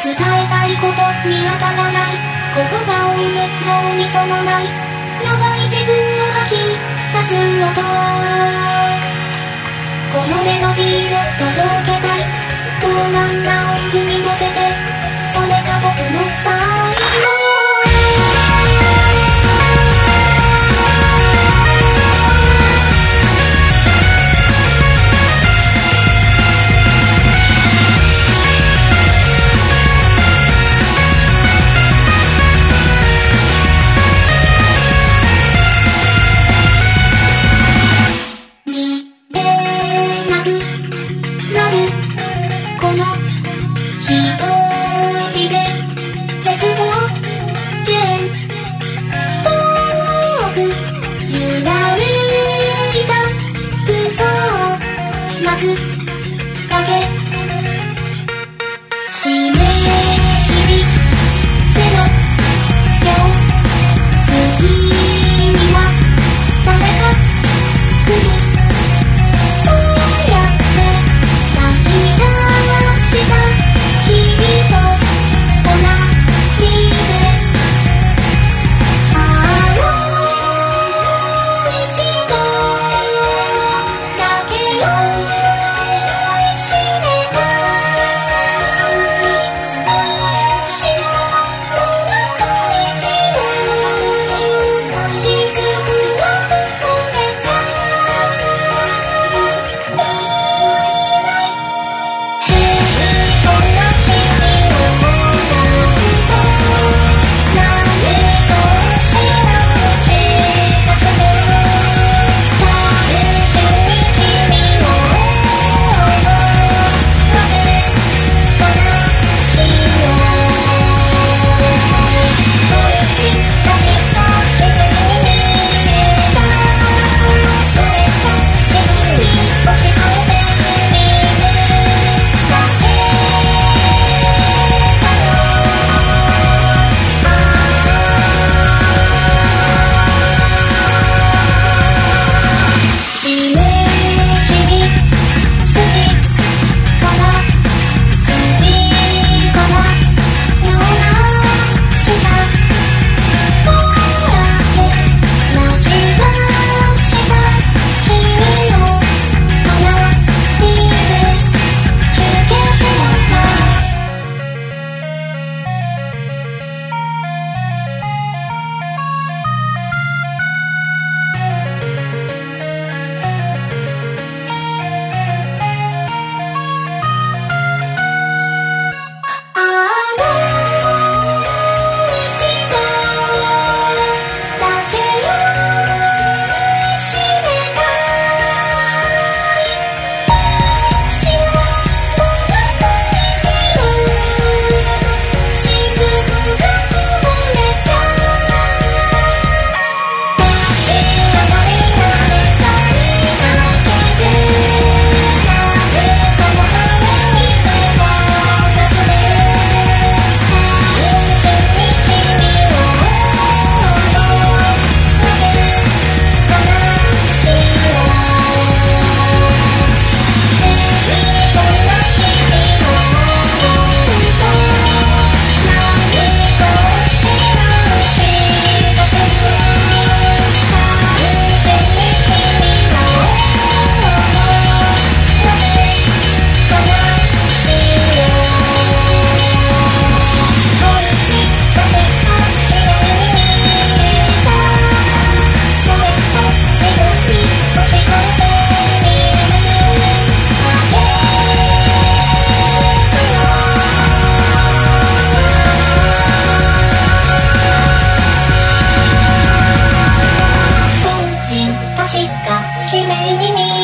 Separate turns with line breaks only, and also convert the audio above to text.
伝えたいこと見当たらない。言葉を埋め脳みそもない。to me.